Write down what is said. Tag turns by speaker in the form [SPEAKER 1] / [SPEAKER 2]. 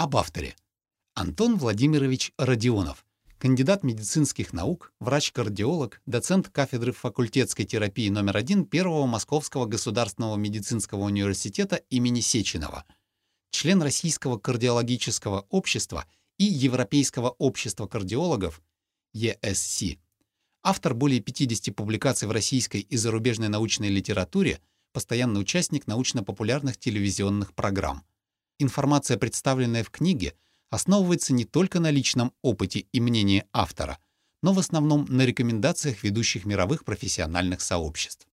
[SPEAKER 1] Об авторе. Антон Владимирович Родионов, кандидат медицинских наук, врач-кардиолог, доцент кафедры факультетской терапии номер один Первого Московского государственного медицинского университета имени Сеченова, член Российского кардиологического общества и Европейского общества кардиологов ESC, автор более 50 публикаций в российской и зарубежной научной литературе, постоянный участник научно-популярных телевизионных программ. Информация, представленная в книге, основывается не только на личном опыте и мнении автора, но в основном на рекомендациях ведущих мировых профессиональных сообществ.